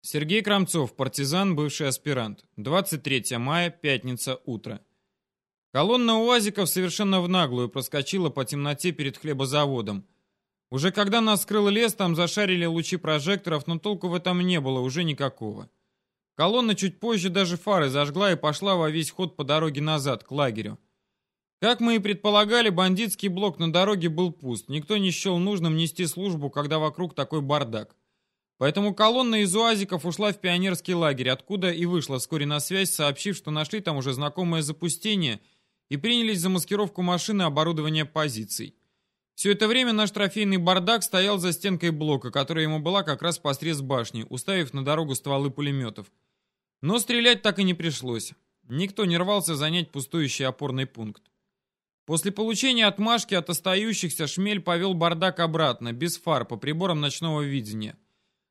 Сергей Крамцов, партизан, бывший аспирант. 23 мая, пятница, утро. Колонна УАЗиков совершенно в наглую проскочила по темноте перед хлебозаводом. Уже когда нас скрыл лес, там зашарили лучи прожекторов, но толку в этом не было уже никакого. Колонна чуть позже даже фары зажгла и пошла во весь ход по дороге назад, к лагерю. Как мы и предполагали, бандитский блок на дороге был пуст. Никто не счел нужным нести службу, когда вокруг такой бардак. Поэтому колонна из УАЗиков ушла в пионерский лагерь, откуда и вышла вскоре на связь, сообщив, что нашли там уже знакомое запустение и принялись за маскировку машины оборудования позиций. Все это время наш трофейный бардак стоял за стенкой блока, которая ему была как раз посрез башни, уставив на дорогу стволы пулеметов. Но стрелять так и не пришлось. Никто не рвался занять пустующий опорный пункт. После получения отмашки от остающихся Шмель повел бардак обратно, без фар, по приборам ночного видения.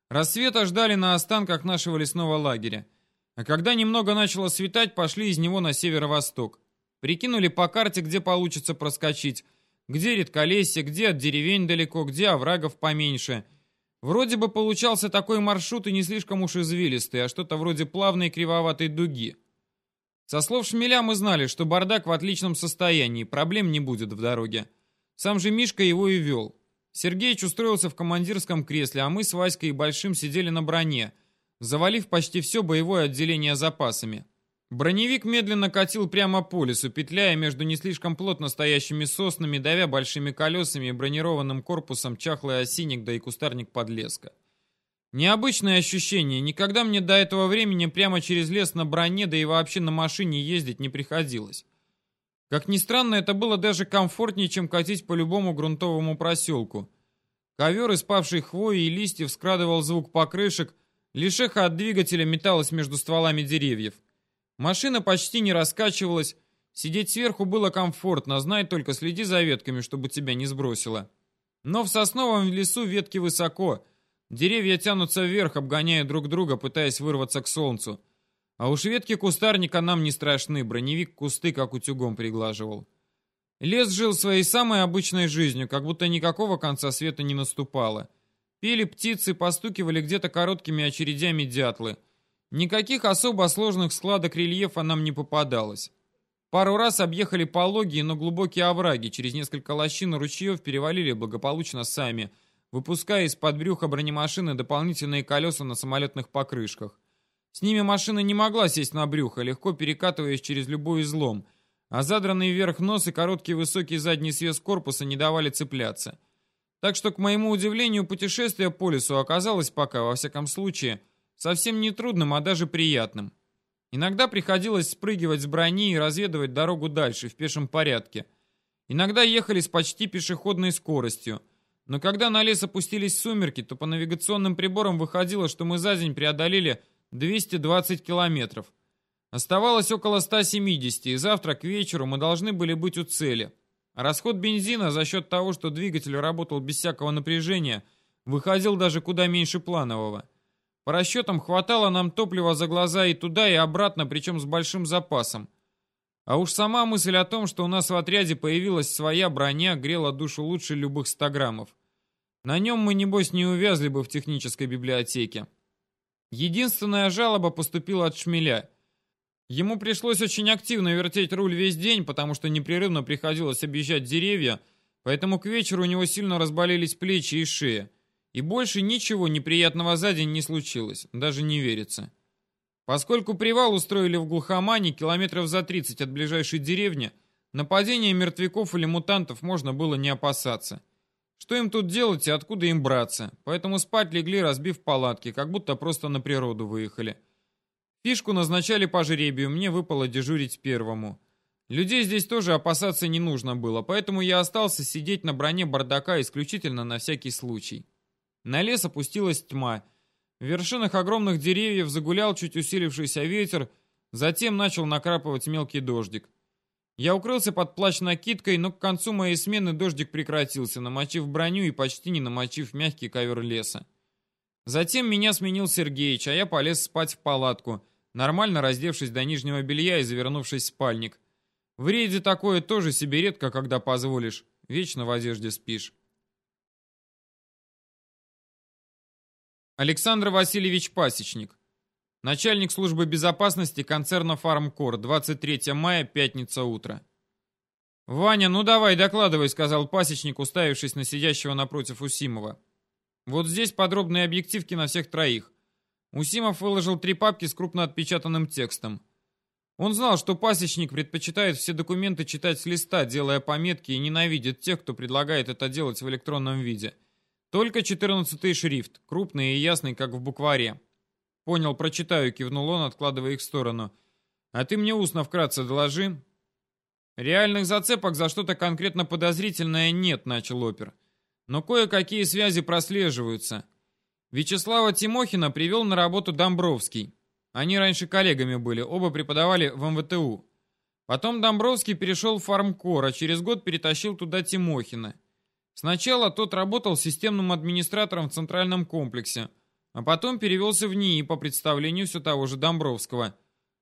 Рассвета ждали на останках нашего лесного лагеря. А когда немного начало светать, пошли из него на северо-восток. Прикинули по карте, где получится проскочить, где редколесье, где от деревень далеко, где оврагов поменьше. Вроде бы получался такой маршрут и не слишком уж извилистый, а что-то вроде плавной кривоватой дуги. Со слов Шмеля мы знали, что бардак в отличном состоянии, проблем не будет в дороге. Сам же Мишка его и вел. Сергеич устроился в командирском кресле, а мы с Васькой и Большим сидели на броне, завалив почти все боевое отделение запасами. Броневик медленно катил прямо по лесу, петляя между не слишком плотно стоящими соснами, давя большими колесами и бронированным корпусом чахлый осинник да и кустарник подлеска. Необычное ощущение, никогда мне до этого времени прямо через лес на броне, да и вообще на машине ездить не приходилось. Как ни странно, это было даже комфортнее, чем катить по любому грунтовому проселку. Ковер из павшей хвои и листьев скрадывал звук покрышек, лишь эхо от двигателя металось между стволами деревьев. Машина почти не раскачивалась, сидеть сверху было комфортно, знай только следи за ветками, чтобы тебя не сбросило. Но в сосновом лесу ветки высоко, деревья тянутся вверх, обгоняя друг друга, пытаясь вырваться к солнцу. А уж ветки кустарника нам не страшны, броневик кусты как утюгом приглаживал. Лес жил своей самой обычной жизнью, как будто никакого конца света не наступало. Пели птицы, постукивали где-то короткими очередями дятлы. Никаких особо сложных складок рельефа нам не попадалось. Пару раз объехали пологие, но глубокие овраги, через несколько лощин ручьев перевалили благополучно сами, выпуская из-под брюха бронемашины дополнительные колеса на самолетных покрышках. С ними машина не могла сесть на брюхо, легко перекатываясь через любой излом, а задранный вверх нос и короткий высокий задний свес корпуса не давали цепляться. Так что, к моему удивлению, путешествие по лесу оказалось пока, во всяком случае, совсем не трудным, а даже приятным. Иногда приходилось спрыгивать с брони и разведывать дорогу дальше, в пешем порядке. Иногда ехали с почти пешеходной скоростью. Но когда на лес опустились сумерки, то по навигационным приборам выходило, что мы за день преодолели 220 километров. Оставалось около 170, и завтра к вечеру мы должны были быть у цели. расход бензина за счет того, что двигатель работал без всякого напряжения, выходил даже куда меньше планового. По расчетам хватало нам топлива за глаза и туда, и обратно, причем с большим запасом. А уж сама мысль о том, что у нас в отряде появилась своя броня, грела душу лучше любых 100 граммов. На нем мы, небось, не увязли бы в технической библиотеке. Единственная жалоба поступила от Шмеля. Ему пришлось очень активно вертеть руль весь день, потому что непрерывно приходилось объезжать деревья, поэтому к вечеру у него сильно разболелись плечи и шея. И больше ничего неприятного за день не случилось, даже не верится. Поскольку привал устроили в глухомане километров за 30 от ближайшей деревни, нападения мертвяков или мутантов можно было не опасаться. Что им тут делать и откуда им браться? Поэтому спать легли, разбив палатки, как будто просто на природу выехали. Фишку назначали по жребию, мне выпало дежурить первому. Людей здесь тоже опасаться не нужно было, поэтому я остался сидеть на броне бардака исключительно на всякий случай. На лес опустилась тьма. В вершинах огромных деревьев загулял чуть усилившийся ветер, затем начал накрапывать мелкий дождик. Я укрылся под плащ-накидкой, но к концу моей смены дождик прекратился, намочив броню и почти не намочив мягкий ковер леса. Затем меня сменил Сергеич, а я полез спать в палатку, нормально раздевшись до нижнего белья и завернувшись в спальник. В рейде такое тоже себе редко, когда позволишь. Вечно в одежде спишь. Александр Васильевич Пасечник. Начальник службы безопасности концерна «Фармкор», 23 мая, пятница, утро. «Ваня, ну давай, докладывай», — сказал пасечник, уставившись на сидящего напротив Усимова. «Вот здесь подробные объективки на всех троих». Усимов выложил три папки с крупно отпечатанным текстом. Он знал, что пасечник предпочитает все документы читать с листа, делая пометки, и ненавидит тех, кто предлагает это делать в электронном виде. Только 14 шрифт, крупный и ясный, как в букваре. «Понял, прочитаю», — кивнул он, откладывая их в сторону. «А ты мне устно вкратце доложи». «Реальных зацепок за что-то конкретно подозрительное нет», — начал опер. «Но кое-какие связи прослеживаются. Вячеслава Тимохина привел на работу Домбровский. Они раньше коллегами были, оба преподавали в МВТУ. Потом Домбровский перешел в фармкор, а через год перетащил туда Тимохина. Сначала тот работал системным администратором в центральном комплексе, а потом перевелся в НИИ по представлению все того же Домбровского.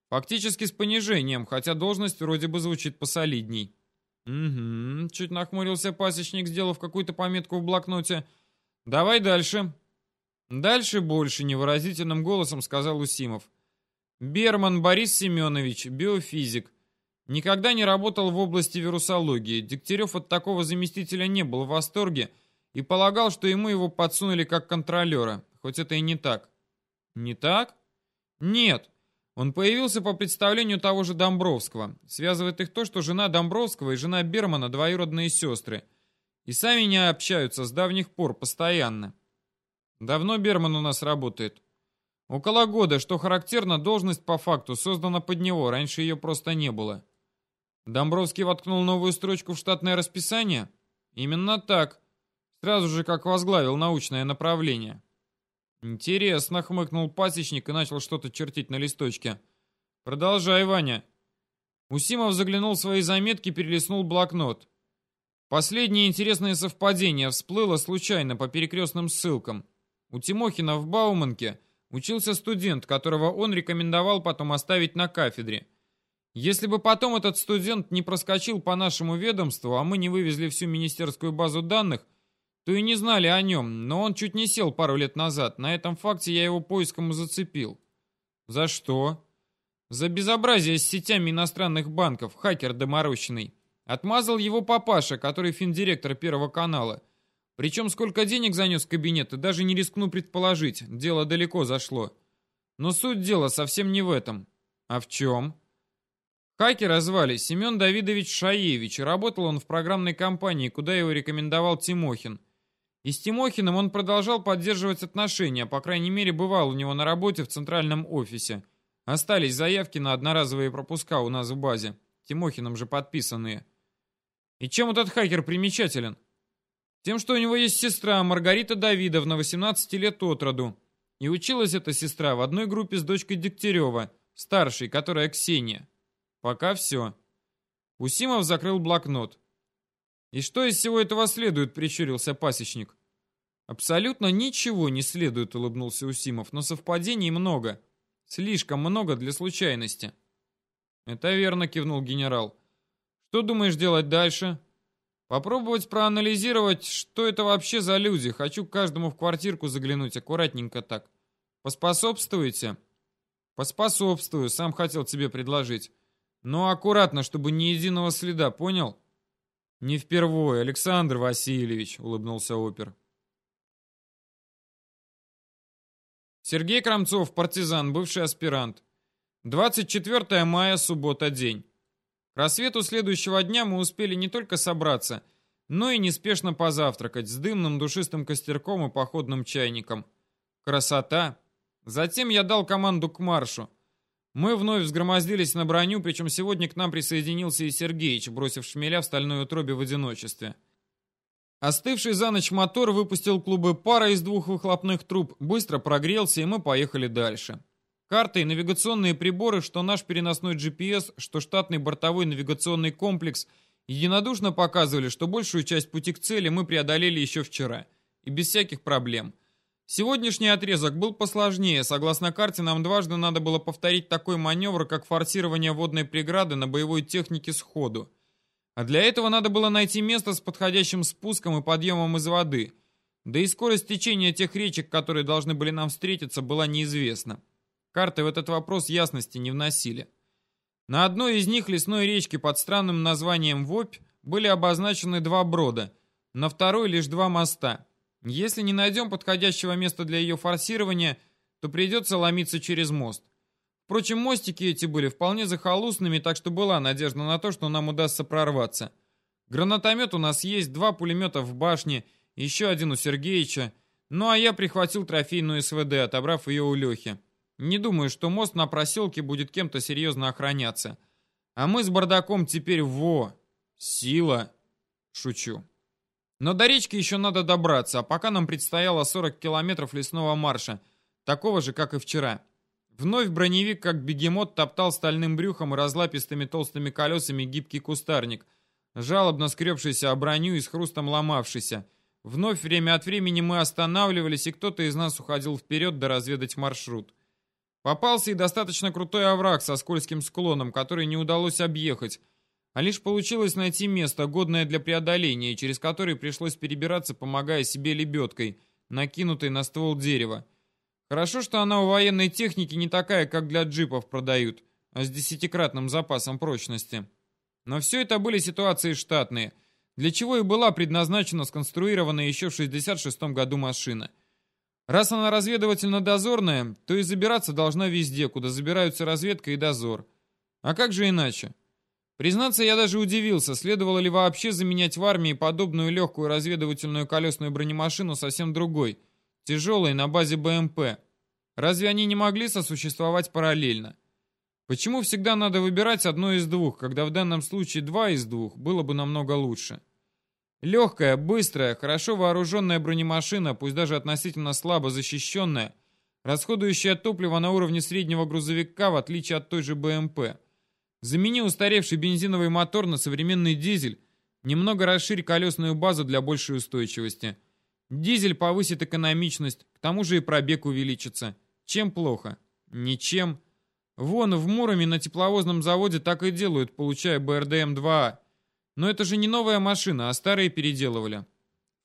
Фактически с понижением, хотя должность вроде бы звучит посолидней. «Угу», — чуть нахмурился пасечник, сделав какую-то пометку в блокноте. «Давай дальше». «Дальше больше», — невыразительным голосом сказал Усимов. «Берман Борис Семенович, биофизик. Никогда не работал в области вирусологии. Дегтярев от такого заместителя не был в восторге и полагал, что ему его подсунули как контролера. Хоть это и не так. Не так? Нет. Он появился по представлению того же Домбровского. Связывает их то, что жена Домбровского и жена Бермана двоюродные сестры. И сами не общаются с давних пор, постоянно. Давно Берман у нас работает. Около года, что характерно, должность по факту создана под него, раньше ее просто не было. Домбровский воткнул новую строчку в штатное расписание? Именно так. Сразу же как возглавил научное направление. «Интересно», — хмыкнул пасечник и начал что-то чертить на листочке. «Продолжай, Ваня». Усимов заглянул в свои заметки, перелистнул блокнот. Последнее интересное совпадение всплыло случайно по перекрестным ссылкам. У Тимохина в Бауманке учился студент, которого он рекомендовал потом оставить на кафедре. Если бы потом этот студент не проскочил по нашему ведомству, а мы не вывезли всю министерскую базу данных, то и не знали о нем, но он чуть не сел пару лет назад. На этом факте я его поиском и зацепил. За что? За безобразие с сетями иностранных банков, хакер доморощенный. Отмазал его папаша, который финдиректор Первого канала. Причем сколько денег занес в кабинет, и даже не рискну предположить. Дело далеко зашло. Но суть дела совсем не в этом. А в чем? Хакера звали Семен Давидович Шаевич, работал он в программной компании, куда его рекомендовал Тимохин. И с Тимохиным он продолжал поддерживать отношения, по крайней мере, бывал у него на работе в центральном офисе. Остались заявки на одноразовые пропуска у нас в базе, Тимохиным же подписанные. И чем этот хакер примечателен? Тем, что у него есть сестра Маргарита Давидовна, 18 лет от роду. И училась эта сестра в одной группе с дочкой Дегтярева, старшей, которая Ксения. Пока все. Усимов закрыл блокнот. «И что из всего этого следует?» — прищурился пасечник. «Абсолютно ничего не следует», — улыбнулся Усимов, «но совпадений много. Слишком много для случайности». «Это верно», — кивнул генерал. «Что думаешь делать дальше?» «Попробовать проанализировать, что это вообще за люди. Хочу каждому в квартирку заглянуть, аккуратненько так. Поспособствуете?» «Поспособствую, сам хотел тебе предложить. Но аккуратно, чтобы ни единого следа, понял?» «Не впервые, Александр Васильевич», — улыбнулся опер. Сергей Крамцов, партизан, бывший аспирант. 24 мая, суббота, день. К рассвету следующего дня мы успели не только собраться, но и неспешно позавтракать с дымным душистым костерком и походным чайником. Красота! Затем я дал команду к маршу. Мы вновь взгромоздились на броню, причем сегодня к нам присоединился и Сергеич, бросив шмеля в стальной утробе в одиночестве. Остывший за ночь мотор выпустил клубы пара из двух выхлопных труб, быстро прогрелся, и мы поехали дальше. Карты и навигационные приборы, что наш переносной GPS, что штатный бортовой навигационный комплекс, единодушно показывали, что большую часть пути к цели мы преодолели еще вчера. И без всяких проблем – Сегодняшний отрезок был посложнее. Согласно карте, нам дважды надо было повторить такой маневр, как форсирование водной преграды на боевой технике сходу. А для этого надо было найти место с подходящим спуском и подъемом из воды. Да и скорость течения тех речек, которые должны были нам встретиться, была неизвестна. Карты в этот вопрос ясности не вносили. На одной из них лесной речки под странным названием Вопь были обозначены два брода, на второй лишь два моста. Если не найдем подходящего места для ее форсирования, то придется ломиться через мост. Впрочем, мостики эти были вполне захолустными, так что была надежда на то, что нам удастся прорваться. Гранатомет у нас есть, два пулемета в башне, еще один у Сергеича. Ну а я прихватил трофейную СВД, отобрав ее у Лехи. Не думаю, что мост на проселке будет кем-то серьезно охраняться. А мы с бардаком теперь во. Сила. Шучу. Но до речки еще надо добраться, а пока нам предстояло 40 километров лесного марша, такого же, как и вчера. Вновь броневик, как бегемот, топтал стальным брюхом и разлапистыми толстыми колесами гибкий кустарник, жалобно скребшийся о броню и с хрустом ломавшийся. Вновь время от времени мы останавливались, и кто-то из нас уходил вперед да разведать маршрут. Попался и достаточно крутой овраг со скользким склоном, который не удалось объехать, а лишь получилось найти место, годное для преодоления, через который пришлось перебираться, помогая себе лебедкой, накинутой на ствол дерева. Хорошо, что она у военной техники не такая, как для джипов продают, а с десятикратным запасом прочности. Но все это были ситуации штатные, для чего и была предназначена сконструированная еще в 66 году машина. Раз она разведывательно-дозорная, то и забираться должна везде, куда забираются разведка и дозор. А как же иначе? Признаться, я даже удивился, следовало ли вообще заменять в армии подобную легкую разведывательную колесную бронемашину совсем другой – тяжелые на базе БМП. Разве они не могли сосуществовать параллельно? Почему всегда надо выбирать одно из двух, когда в данном случае два из двух было бы намного лучше? Легкая, быстрая, хорошо вооруженная бронемашина, пусть даже относительно слабо защищенная, расходующая топливо на уровне среднего грузовика, в отличие от той же БМП. Замени устаревший бензиновый мотор на современный дизель, немного расширь колесную базу для большей устойчивости – Дизель повысит экономичность, к тому же и пробег увеличится. Чем плохо? Ничем. Вон в Муроме на тепловозном заводе так и делают, получая БРДМ-2А. Но это же не новая машина, а старые переделывали.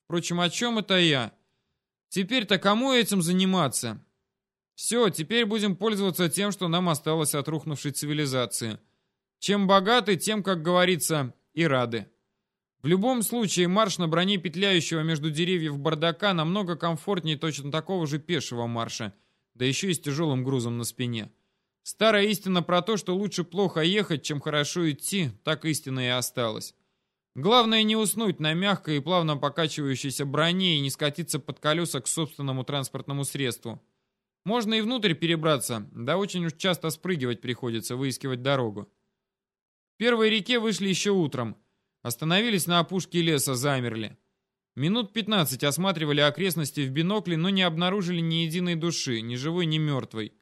Впрочем, о чем это я? Теперь-то кому этим заниматься? Все, теперь будем пользоваться тем, что нам осталось от рухнувшей цивилизации. Чем богаты, тем, как говорится, и рады. В любом случае, марш на броне петляющего между деревьев бардака намного комфортнее точно такого же пешего марша, да еще и с тяжелым грузом на спине. Старая истина про то, что лучше плохо ехать, чем хорошо идти, так истина и осталась. Главное не уснуть на мягкой и плавно покачивающейся броне и не скатиться под колеса к собственному транспортному средству. Можно и внутрь перебраться, да очень уж часто спрыгивать приходится, выискивать дорогу. В первой реке вышли еще утром – Остановились на опушке леса, замерли. Минут 15 осматривали окрестности в бинокле, но не обнаружили ни единой души, ни живой, ни мертвой.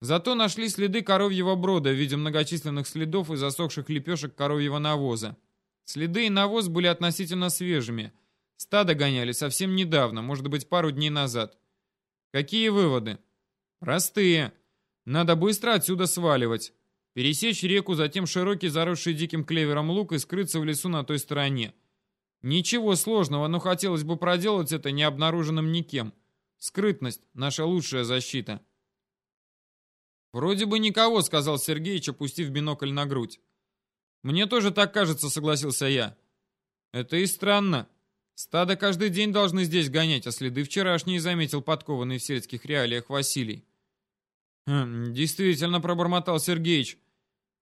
Зато нашли следы коровьего брода в виде многочисленных следов и засохших лепешек коровьего навоза. Следы и навоз были относительно свежими. Стадо гоняли совсем недавно, может быть, пару дней назад. Какие выводы? Простые. Надо быстро отсюда сваливать. Пересечь реку, затем широкий, заросший диким клевером луг и скрыться в лесу на той стороне. Ничего сложного, но хотелось бы проделать это не обнаруженным никем. Скрытность — наша лучшая защита. «Вроде бы никого», — сказал Сергеич, опустив бинокль на грудь. «Мне тоже так кажется», — согласился я. «Это и странно. Стадо каждый день должны здесь гонять, а следы вчерашние заметил подкованный в сельских реалиях Василий». «Хм, «Действительно», — пробормотал Сергеич.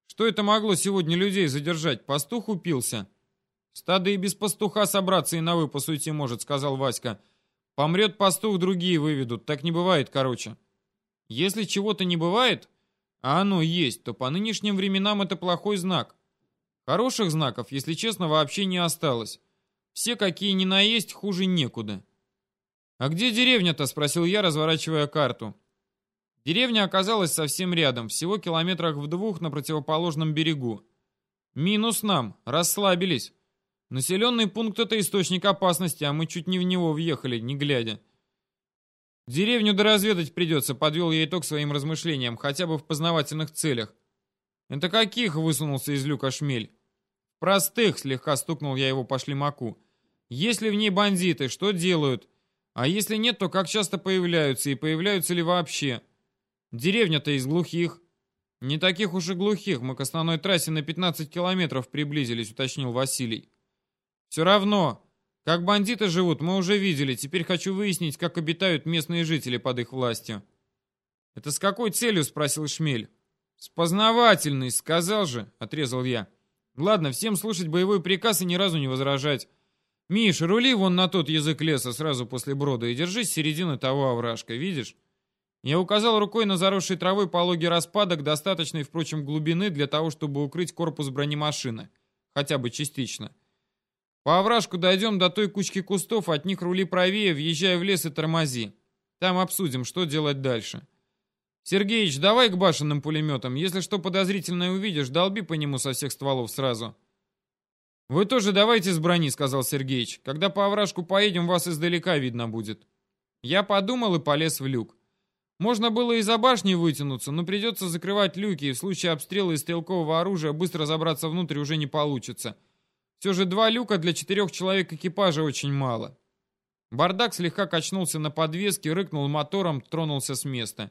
Что это могло сегодня людей задержать? Пастух упился. Стадо и без пастуха собраться и на выпас уйти может, сказал Васька. Помрет пастух, другие выведут. Так не бывает, короче. Если чего-то не бывает, а оно есть, то по нынешним временам это плохой знак. Хороших знаков, если честно, вообще не осталось. Все, какие ни наесть, хуже некуда. «А где деревня-то?» — спросил я, разворачивая карту. Деревня оказалась совсем рядом, всего километрах в двух на противоположном берегу. Минус нам, расслабились. Населенный пункт — это источник опасности, а мы чуть не в него въехали, не глядя. Деревню доразведать придется, подвел я итог своим размышлениям, хотя бы в познавательных целях. Это каких, высунулся из люка шмель. Простых, слегка стукнул я его по шлемаку. Если в ней бандиты, что делают? А если нет, то как часто появляются и появляются ли вообще? Деревня-то из глухих. Не таких уж и глухих, мы к основной трассе на 15 километров приблизились, уточнил Василий. Все равно, как бандиты живут, мы уже видели. Теперь хочу выяснить, как обитают местные жители под их властью. Это с какой целью, спросил Шмель. С познавательной, сказал же, отрезал я. Ладно, всем слушать боевой приказ и ни разу не возражать. Миш, рули вон на тот язык леса сразу после брода и держись середины того овражка, видишь? Я указал рукой на заросший травой пологий распадок, достаточной, впрочем, глубины для того, чтобы укрыть корпус бронемашины. Хотя бы частично. По овражку дойдем до той кучки кустов, от них рули правее, въезжай в лес и тормози. Там обсудим, что делать дальше. Сергеич, давай к башенным пулеметам. Если что подозрительное увидишь, долби по нему со всех стволов сразу. «Вы тоже давайте с брони», — сказал Сергеич. «Когда по овражку поедем, вас издалека видно будет». Я подумал и полез в люк. Можно было и за башней вытянуться, но придется закрывать люки, и в случае обстрела из стрелкового оружия быстро забраться внутрь уже не получится. Все же два люка для четырех человек экипажа очень мало. Бардак слегка качнулся на подвеске, рыкнул мотором, тронулся с места.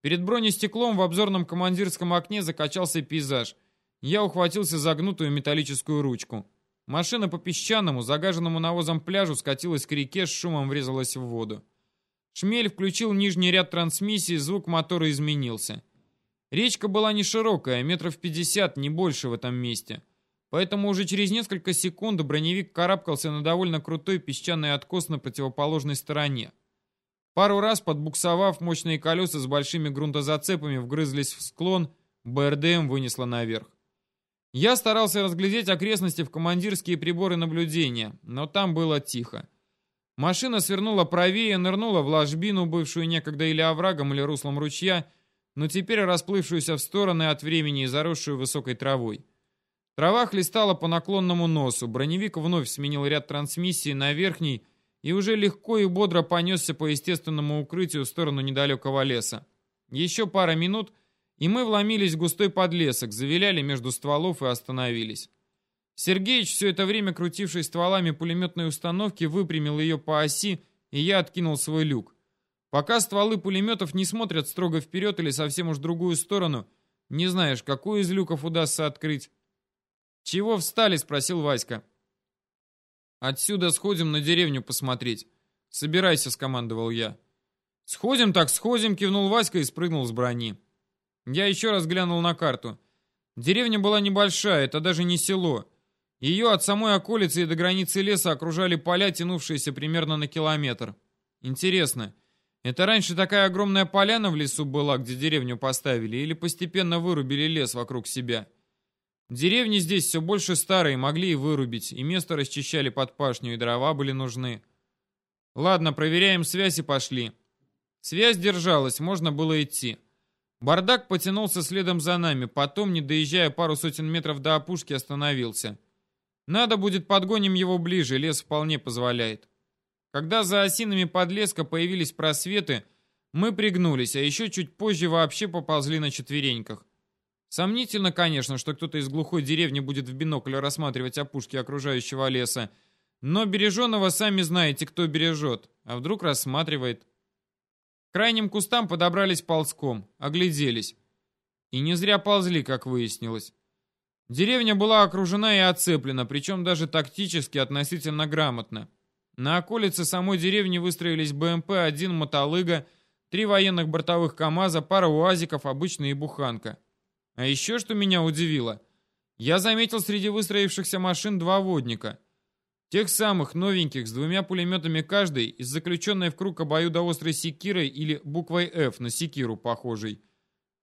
Перед бронестеклом в обзорном командирском окне закачался пейзаж — я ухватился за гнутую металлическую ручку. Машина по песчаному, загаженному навозом пляжу скатилась к реке, с шумом врезалась в воду. Шмель включил нижний ряд трансмиссии, звук мотора изменился. Речка была не широкая, метров пятьдесят, не больше в этом месте. Поэтому уже через несколько секунд броневик карабкался на довольно крутой песчаный откос на противоположной стороне. Пару раз, подбуксовав, мощные колеса с большими грунтозацепами вгрызлись в склон, БРДМ вынесло наверх. Я старался разглядеть окрестности в командирские приборы наблюдения, но там было тихо. Машина свернула правее, нырнула в ложбину, бывшую некогда или оврагом, или руслом ручья, но теперь расплывшуюся в стороны от времени и заросшую высокой травой. Трава хлестала по наклонному носу, броневик вновь сменил ряд трансмиссии на верхний и уже легко и бодро понесся по естественному укрытию в сторону недалекого леса. Еще пара минут — и мы вломились в густой подлесок, завиляли между стволов и остановились. Сергеич, все это время крутивший стволами пулеметной установки, выпрямил ее по оси, и я откинул свой люк. Пока стволы пулеметов не смотрят строго вперед или совсем уж другую сторону, не знаешь, какой из люков удастся открыть. «Чего встали?» — спросил Васька. «Отсюда сходим на деревню посмотреть. Собирайся», — скомандовал я. «Сходим так сходим», — кивнул Васька и спрыгнул с брони. Я еще раз глянул на карту. Деревня была небольшая, это даже не село. Ее от самой околицы и до границы леса окружали поля, тянувшиеся примерно на километр. Интересно, это раньше такая огромная поляна в лесу была, где деревню поставили, или постепенно вырубили лес вокруг себя? Деревни здесь все больше старые, могли и вырубить, и место расчищали под пашню, и дрова были нужны. Ладно, проверяем связь и пошли. Связь держалась, можно было идти. Бардак потянулся следом за нами, потом, не доезжая пару сотен метров до опушки, остановился. Надо будет подгоним его ближе, лес вполне позволяет. Когда за осинами подлеска появились просветы, мы пригнулись, а еще чуть позже вообще поползли на четвереньках. Сомнительно, конечно, что кто-то из глухой деревни будет в бинокль рассматривать опушки окружающего леса, но береженого сами знаете, кто бережет, а вдруг рассматривает. К крайним кустам подобрались ползком, огляделись. И не зря ползли, как выяснилось. Деревня была окружена и оцеплена, причем даже тактически относительно грамотно. На околице самой деревни выстроились БМП-1 «Мотолыга», три военных бортовых КАМАЗа, пара УАЗиков, обычная и буханка. А еще что меня удивило, я заметил среди выстроившихся машин два водника — Тех самых новеньких с двумя пулеметами каждый и с заключенной в круг обоюдоострой секирой или буквой F на секиру похожей.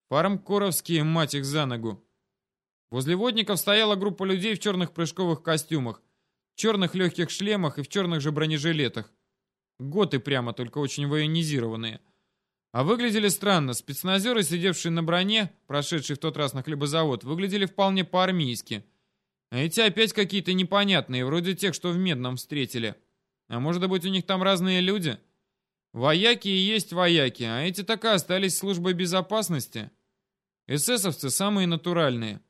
Фармкоровские, мать их за ногу. Возле водников стояла группа людей в черных прыжковых костюмах, черных легких шлемах и в черных же бронежилетах. Готы прямо, только очень военизированные. А выглядели странно. Спецназеры, сидевшие на броне, прошедшие в тот раз на хлебозавод, выглядели вполне по-армейски – а эти опять какие-то непонятные, вроде тех, что в Медном встретили. А может быть, у них там разные люди? Вояки и есть вояки, а эти так и остались службой безопасности. Эсэсовцы самые натуральные.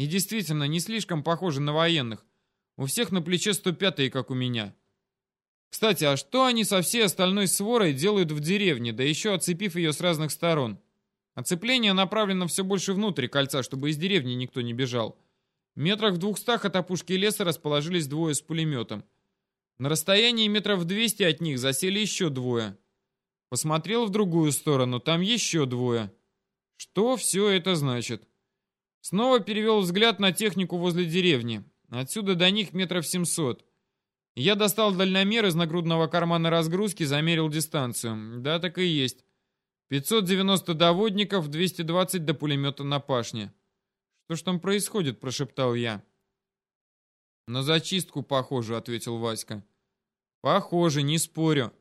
И действительно, не слишком похожи на военных. У всех на плече 105-е, как у меня. Кстати, а что они со всей остальной сворой делают в деревне, да еще оцепив ее с разных сторон? Оцепление направлено все больше внутрь кольца, чтобы из деревни никто не бежал. Метрах в двухстах от опушки леса расположились двое с пулеметом. На расстоянии метров двести от них засели еще двое. Посмотрел в другую сторону, там еще двое. Что все это значит? Снова перевел взгляд на технику возле деревни. Отсюда до них метров семьсот. Я достал дальномер из нагрудного кармана разгрузки, замерил дистанцию. Да, так и есть. 590 доводников, 220 до пулемета на пашне. «Что ж там происходит?» – прошептал я. «На зачистку похоже», – ответил Васька. «Похоже, не спорю.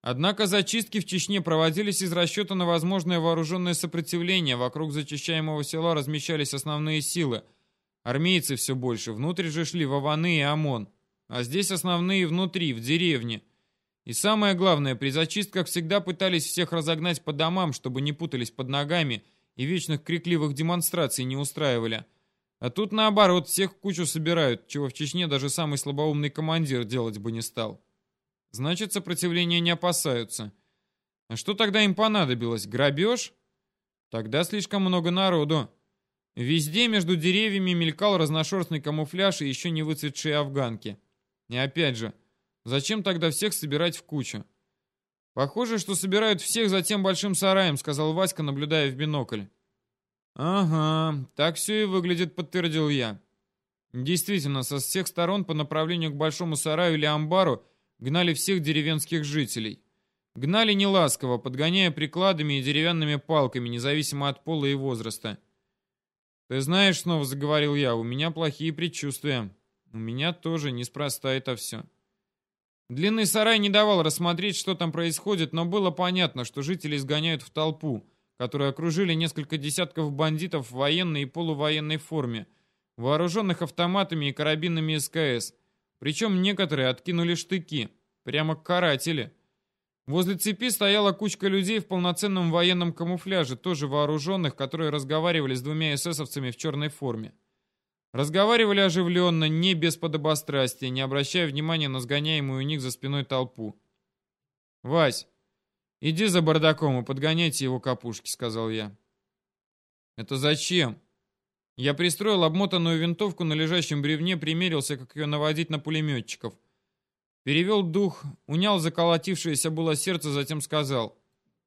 Однако зачистки в Чечне проводились из расчета на возможное вооруженное сопротивление. Вокруг зачищаемого села размещались основные силы. Армейцы все больше. Внутрь же шли Вованы и ОМОН. А здесь основные внутри, в деревне. И самое главное, при зачистках всегда пытались всех разогнать по домам, чтобы не путались под ногами – и вечных крикливых демонстраций не устраивали. А тут наоборот, всех кучу собирают, чего в Чечне даже самый слабоумный командир делать бы не стал. Значит, сопротивления не опасаются. А что тогда им понадобилось? Грабеж? Тогда слишком много народу. Везде между деревьями мелькал разношерстный камуфляж и еще не выцветшие афганки. И опять же, зачем тогда всех собирать в кучу? «Похоже, что собирают всех за тем большим сараем», — сказал Васька, наблюдая в бинокль. «Ага, так все и выглядит», — подтвердил я. Действительно, со всех сторон по направлению к большому сараю или амбару гнали всех деревенских жителей. Гнали неласково, подгоняя прикладами и деревянными палками, независимо от пола и возраста. «Ты знаешь, — снова заговорил я, — у меня плохие предчувствия. У меня тоже неспроста это все». Длинный сарай не давал рассмотреть, что там происходит, но было понятно, что жители изгоняют в толпу, которую окружили несколько десятков бандитов в военной и полувоенной форме, вооруженных автоматами и карабинами СКС. Причем некоторые откинули штыки, прямо каратели. Возле цепи стояла кучка людей в полноценном военном камуфляже, тоже вооруженных, которые разговаривали с двумя эсэсовцами в черной форме. Разговаривали оживленно, не без подобострастия, не обращая внимания на сгоняемую у них за спиной толпу. «Вась, иди за бардаком и подгоняйте его капушки», — сказал я. «Это зачем?» Я пристроил обмотанную винтовку на лежащем бревне, примерился, как ее наводить на пулеметчиков. Перевел дух, унял заколотившееся было сердце, затем сказал.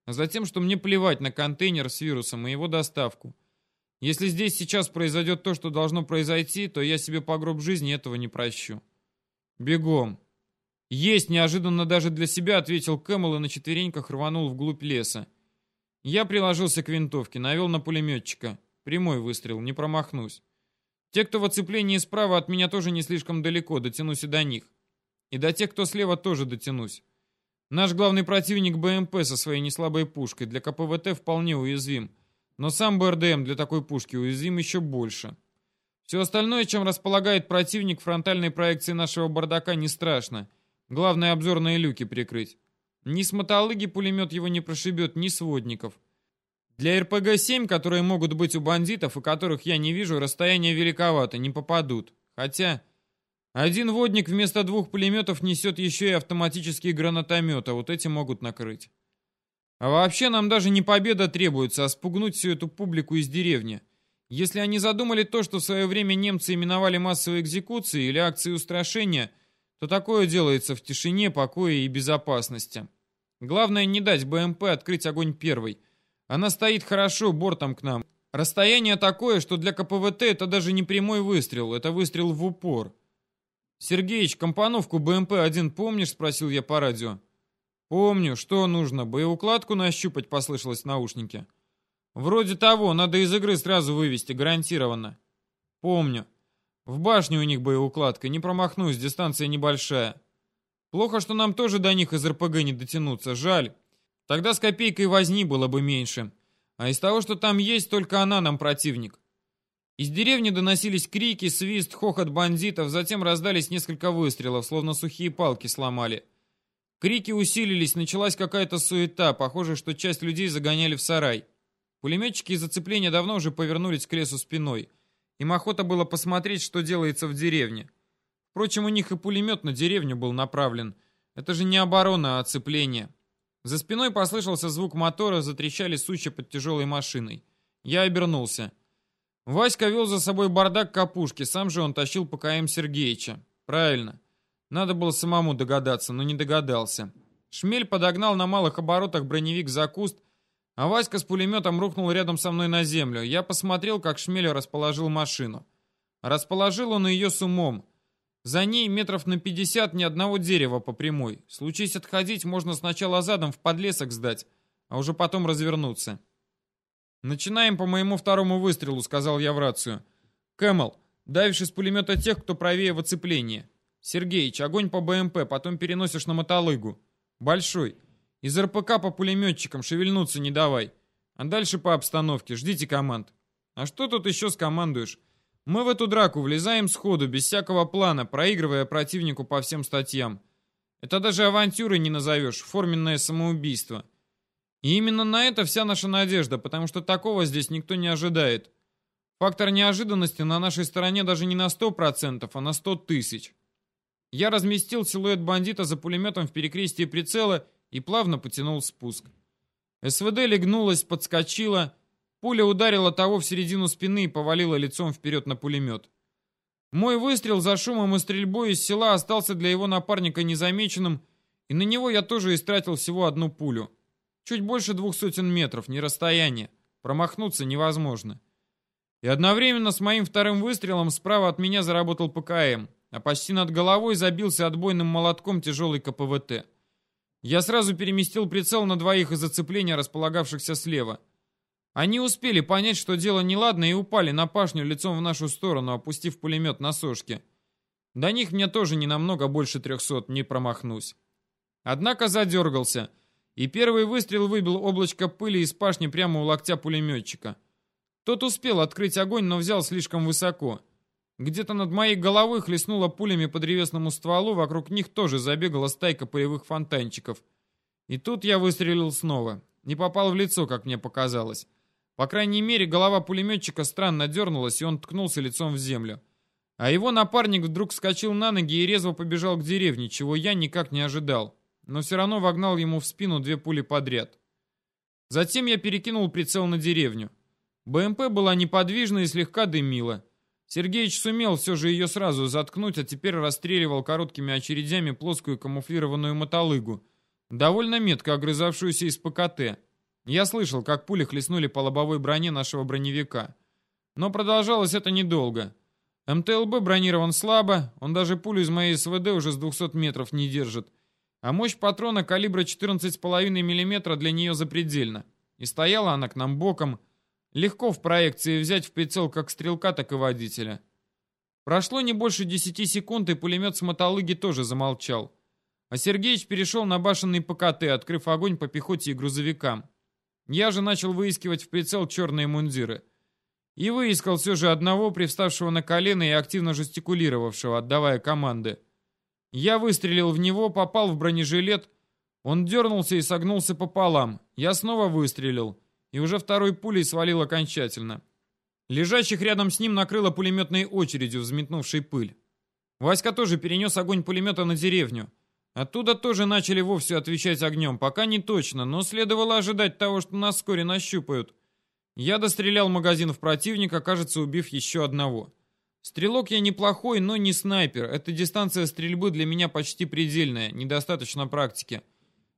А затем, что мне плевать на контейнер с вирусом и его доставку. Если здесь сейчас произойдет то, что должно произойти, то я себе по гроб жизни этого не прощу. Бегом. Есть неожиданно даже для себя, ответил Кэмэл и на четвереньках рванул вглубь леса. Я приложился к винтовке, навел на пулеметчика. Прямой выстрел, не промахнусь. Те, кто в оцеплении справа от меня тоже не слишком далеко, дотянусь и до них. И до тех, кто слева, тоже дотянусь. Наш главный противник БМП со своей неслабой пушкой для КПВТ вполне уязвим. Но сам БРДМ для такой пушки уязвим еще больше. Все остальное, чем располагает противник фронтальной проекции нашего бардака, не страшно. Главное обзорные люки прикрыть. Ни с пулемет его не прошибет, ни сводников. Для РПГ-7, которые могут быть у бандитов и которых я не вижу, расстояние великовато, не попадут. Хотя... Один водник вместо двух пулеметов несет еще и автоматические гранатометы, вот эти могут накрыть. А вообще нам даже не победа требуется, а спугнуть всю эту публику из деревни. Если они задумали то, что в свое время немцы именовали массовой экзекуцией или акцией устрашения, то такое делается в тишине, покое и безопасности. Главное не дать БМП открыть огонь первой. Она стоит хорошо бортом к нам. Расстояние такое, что для КПВТ это даже не прямой выстрел, это выстрел в упор. «Сергеич, компоновку БМП-1 помнишь?» — спросил я по радио. «Помню, что нужно, боеукладку нащупать», — послышалось в наушнике. «Вроде того, надо из игры сразу вывести, гарантированно». «Помню. В башне у них боеукладка, не промахнусь, дистанция небольшая. Плохо, что нам тоже до них из РПГ не дотянуться, жаль. Тогда с копейкой возни было бы меньше. А из того, что там есть, только она нам противник». Из деревни доносились крики, свист, хохот бандитов, затем раздались несколько выстрелов, словно сухие палки сломали. Крики усилились, началась какая-то суета. Похоже, что часть людей загоняли в сарай. Пулеметчики из зацепления давно уже повернулись к лесу спиной. Им охота было посмотреть, что делается в деревне. Впрочем, у них и пулемет на деревню был направлен. Это же не оборона, а оцепление. За спиной послышался звук мотора, затрещали сучья под тяжелой машиной. Я обернулся. Васька вел за собой бардак капушки, сам же он тащил ПКМ Сергеича. Правильно. Надо было самому догадаться, но не догадался. Шмель подогнал на малых оборотах броневик за куст, а Васька с пулеметом рухнул рядом со мной на землю. Я посмотрел, как Шмель расположил машину. Расположил он ее с умом. За ней метров на 50 ни одного дерева по прямой. Случись отходить, можно сначала задом в подлесок сдать, а уже потом развернуться. «Начинаем по моему второму выстрелу», — сказал я в рацию. «Кэмэл, давишь из пулемета тех, кто правее в оцеплении. Сергеич, огонь по БМП, потом переносишь на мотолыгу. Большой. Из РПК по пулеметчикам шевельнуться не давай. А дальше по обстановке, ждите команд. А что тут еще скомандуешь? Мы в эту драку влезаем сходу, без всякого плана, проигрывая противнику по всем статьям. Это даже авантюрой не назовешь, форменное самоубийство. И именно на это вся наша надежда, потому что такого здесь никто не ожидает. Фактор неожиданности на нашей стороне даже не на 100%, а на 100 тысяч. Я разместил силуэт бандита за пулеметом в перекрестии прицела и плавно потянул спуск. СВД легнулась, подскочила, Пуля ударила того в середину спины и повалила лицом вперед на пулемет. Мой выстрел за шумом и стрельбой из села остался для его напарника незамеченным, и на него я тоже истратил всего одну пулю. Чуть больше двух сотен метров, не расстояние. Промахнуться невозможно. И одновременно с моим вторым выстрелом справа от меня заработал ПКМ, а почти над головой забился отбойным молотком тяжелый КПВТ. Я сразу переместил прицел на двоих из зацепления, располагавшихся слева — они успели понять, что дело неладно, и упали на пашню лицом в нашу сторону, опустив пулемет на сошке. До них мне тоже не намного больше трехсот, не промахнусь. Однако задергался, и первый выстрел выбил облачко пыли из пашни прямо у локтя пулеметчика. Тот успел открыть огонь, но взял слишком высоко. Где-то над моей головой хлестнуло пулями по древесному стволу, вокруг них тоже забегала стайка полевых фонтанчиков. И тут я выстрелил снова. Не попал в лицо, как мне показалось. По крайней мере, голова пулеметчика странно дернулась, и он ткнулся лицом в землю. А его напарник вдруг вскочил на ноги и резво побежал к деревне, чего я никак не ожидал. Но все равно вогнал ему в спину две пули подряд. Затем я перекинул прицел на деревню. БМП была неподвижна и слегка дымила. Сергеич сумел все же ее сразу заткнуть, а теперь расстреливал короткими очередями плоскую камуфлированную мотолыгу, довольно метко огрызавшуюся из ПКТ. Я слышал, как пули хлестнули по лобовой броне нашего броневика. Но продолжалось это недолго. МТЛБ бронирован слабо, он даже пулю из моей СВД уже с 200 метров не держит. А мощь патрона калибра 14,5 мм для нее запредельна. И стояла она к нам боком. Легко в проекции взять в прицел как стрелка, так и водителя. Прошло не больше 10 секунд, и пулемет с мотолыги тоже замолчал. А Сергеич перешел на башенный ПКТ, открыв огонь по пехоте и грузовикам. Я же начал выискивать в прицел черные мундиры. И выискал все же одного, привставшего на колено и активно жестикулировавшего, отдавая команды. Я выстрелил в него, попал в бронежилет. Он дернулся и согнулся пополам. Я снова выстрелил. И уже второй пулей свалил окончательно. Лежащих рядом с ним накрыло пулеметной очередью, взметнувшей пыль. Васька тоже перенес огонь пулемета на деревню. Оттуда тоже начали вовсе отвечать огнем, пока не точно, но следовало ожидать того, что нас вскоре нащупают. Я дострелял магазин в противника, кажется, убив еще одного. Стрелок я неплохой, но не снайпер. Эта дистанция стрельбы для меня почти предельная, недостаточно практики.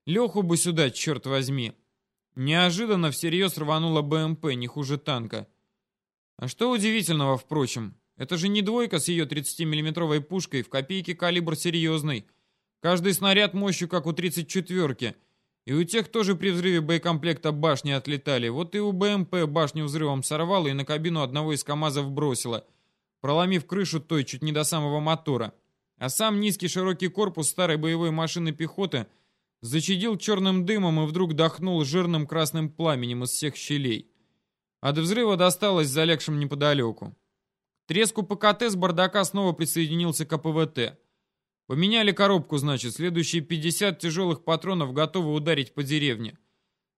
Леху бы сюда, черт возьми. Неожиданно всерьез рванула БМП, не хуже танка. А что удивительного, впрочем, это же не двойка с ее 30-миллиметровой пушкой, в копейке калибр серьезный — Каждый снаряд мощью, как у 34-ки. И у тех тоже при взрыве боекомплекта башни отлетали. Вот и у БМП башню взрывом сорвало и на кабину одного из КАМАЗов бросило, проломив крышу той чуть не до самого мотора. А сам низкий широкий корпус старой боевой машины пехоты зачадил черным дымом и вдруг дохнул жирным красным пламенем из всех щелей. От взрыва досталось залегшим неподалеку. К треску ПКТ с бардака снова присоединился КПВТ. Поменяли коробку, значит. Следующие 50 тяжелых патронов готовы ударить по деревне.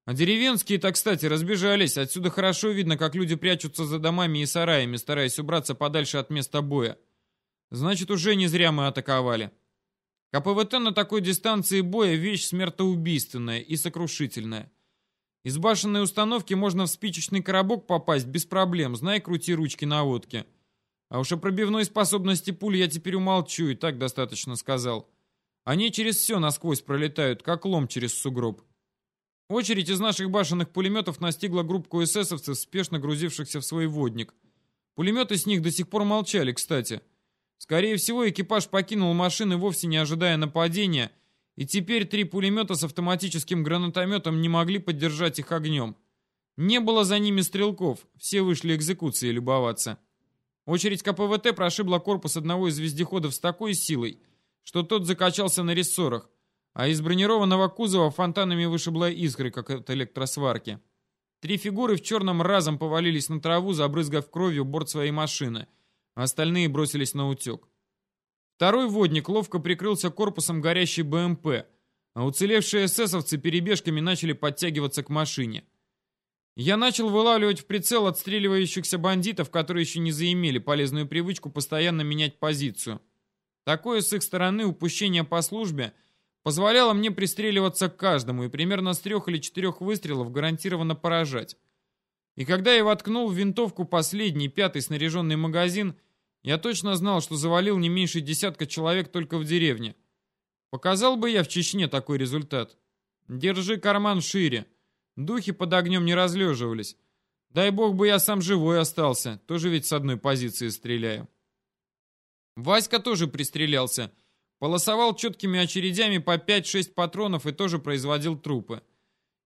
А деревенские-то, кстати, разбежались. Отсюда хорошо видно, как люди прячутся за домами и сараями, стараясь убраться подальше от места боя. Значит, уже не зря мы атаковали. КПВТ на такой дистанции боя вещь смертоубийственная и сокрушительная. Из башенной установки можно в спичечный коробок попасть без проблем, знай, крути ручки наводки. А уж о пробивной способности пуль я теперь умолчу, и так достаточно сказал. Они через все насквозь пролетают, как лом через сугроб. Очередь из наших башенных пулеметов настигла группку эсэсовцев, спешно грузившихся в свой водник. Пулеметы с них до сих пор молчали, кстати. Скорее всего, экипаж покинул машины, вовсе не ожидая нападения, и теперь три пулемета с автоматическим гранатометом не могли поддержать их огнем. Не было за ними стрелков, все вышли экзекуции любоваться. Очередь КПВТ прошибла корпус одного из вездеходов с такой силой, что тот закачался на рессорах, а из бронированного кузова фонтанами вышибла искры, как от электросварки. Три фигуры в черном разом повалились на траву, забрызгав кровью борт своей машины, остальные бросились на утек. Второй водник ловко прикрылся корпусом горящей БМП, а уцелевшие эсэсовцы перебежками начали подтягиваться к машине. Я начал вылавливать в прицел отстреливающихся бандитов, которые еще не заимели полезную привычку постоянно менять позицию. Такое с их стороны упущение по службе позволяло мне пристреливаться к каждому и примерно с трех или четырех выстрелов гарантированно поражать. И когда я воткнул в винтовку последний, пятый снаряженный магазин, я точно знал, что завалил не меньше десятка человек только в деревне. Показал бы я в Чечне такой результат. Держи карман шире. Духи под огнем не разлеживались. Дай бог бы я сам живой остался. Тоже ведь с одной позиции стреляю. Васька тоже пристрелялся. Полосовал четкими очередями по 5-6 патронов и тоже производил трупы.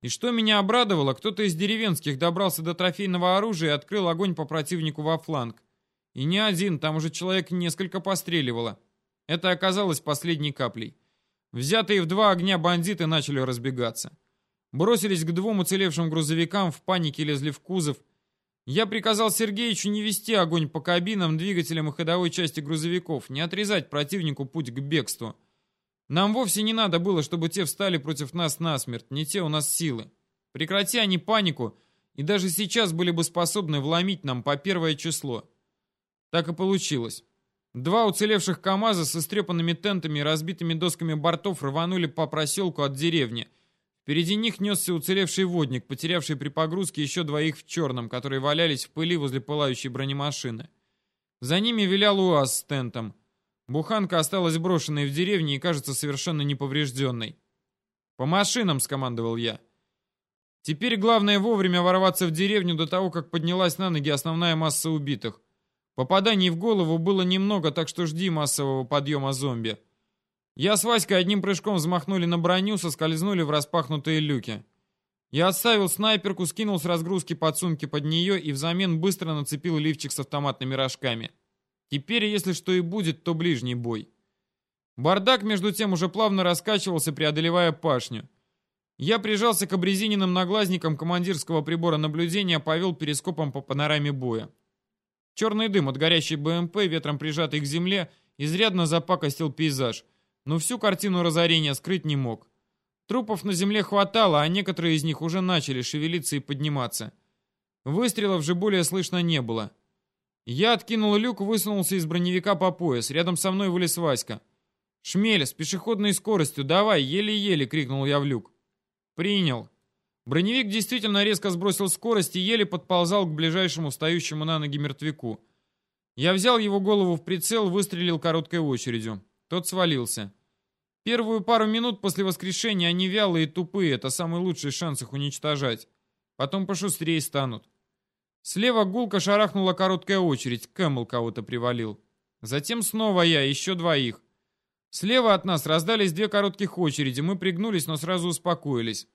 И что меня обрадовало, кто-то из деревенских добрался до трофейного оружия и открыл огонь по противнику во фланг. И не один, там уже человек несколько постреливало. Это оказалось последней каплей. Взятые в два огня бандиты начали разбегаться. Бросились к двум уцелевшим грузовикам, в панике лезли в кузов. Я приказал Сергеичу не вести огонь по кабинам, двигателям и ходовой части грузовиков, не отрезать противнику путь к бегству. Нам вовсе не надо было, чтобы те встали против нас насмерть, не те у нас силы. Прекрати они панику, и даже сейчас были бы способны вломить нам по первое число. Так и получилось. Два уцелевших КАМАЗа с истрепанными тентами и разбитыми досками бортов рванули по проселку от деревни. Впереди них несся уцелевший водник, потерявший при погрузке еще двоих в черном, которые валялись в пыли возле пылающей бронемашины. За ними вилял УАЗ с тентом. Буханка осталась брошенной в деревне и кажется совершенно неповрежденной. «По машинам!» — скомандовал я. Теперь главное вовремя ворваться в деревню до того, как поднялась на ноги основная масса убитых. Попаданий в голову было немного, так что жди массового подъема зомби. Я с Васькой одним прыжком взмахнули на броню, соскользнули в распахнутые люки. Я отставил снайперку, скинул с разгрузки подсумки под нее и взамен быстро нацепил лифчик с автоматными рожками. Теперь, если что и будет, то ближний бой. Бардак, между тем, уже плавно раскачивался, преодолевая пашню. Я прижался к обрезиненным наглазникам командирского прибора наблюдения, повел перископом по панораме боя. Черный дым от горящей БМП, ветром прижатый к земле, изрядно запакостил пейзаж, но всю картину разорения скрыть не мог. Трупов на земле хватало, а некоторые из них уже начали шевелиться и подниматься. Выстрелов же более слышно не было. Я откинул люк, высунулся из броневика по пояс. Рядом со мной вылез Васька. «Шмель, с пешеходной скоростью, давай, еле-еле!» — крикнул я в люк. «Принял». Броневик действительно резко сбросил скорость и еле подползал к ближайшему встающему на ноги мертвяку. Я взял его голову в прицел, выстрелил короткой очередью. Тот свалился. Первую пару минут после воскрешения они вялые и тупые, это самый лучший шанс их уничтожать. Потом пошустрее станут. Слева гулко шарахнула короткая очередь, Кэмл кого-то привалил. Затем снова я, еще двоих. Слева от нас раздались две коротких очереди, мы пригнулись, но сразу успокоились.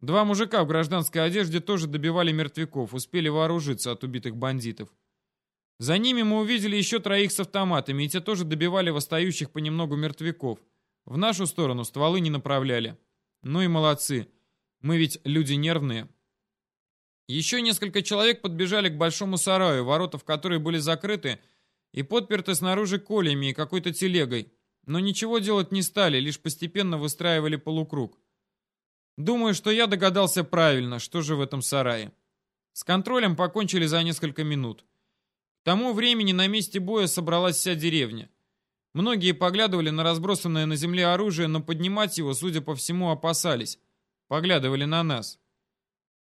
Два мужика в гражданской одежде тоже добивали мертвяков, успели вооружиться от убитых бандитов. За ними мы увидели еще троих с автоматами, и те тоже добивали восстающих понемногу мертвяков. В нашу сторону стволы не направляли. Ну и молодцы. Мы ведь люди нервные. Еще несколько человек подбежали к большому сараю, ворота в который были закрыты и подперты снаружи колями и какой-то телегой. Но ничего делать не стали, лишь постепенно выстраивали полукруг. Думаю, что я догадался правильно, что же в этом сарае. С контролем покончили за несколько минут. К тому времени на месте боя собралась вся деревня. Многие поглядывали на разбросанное на земле оружие, но поднимать его, судя по всему, опасались. Поглядывали на нас.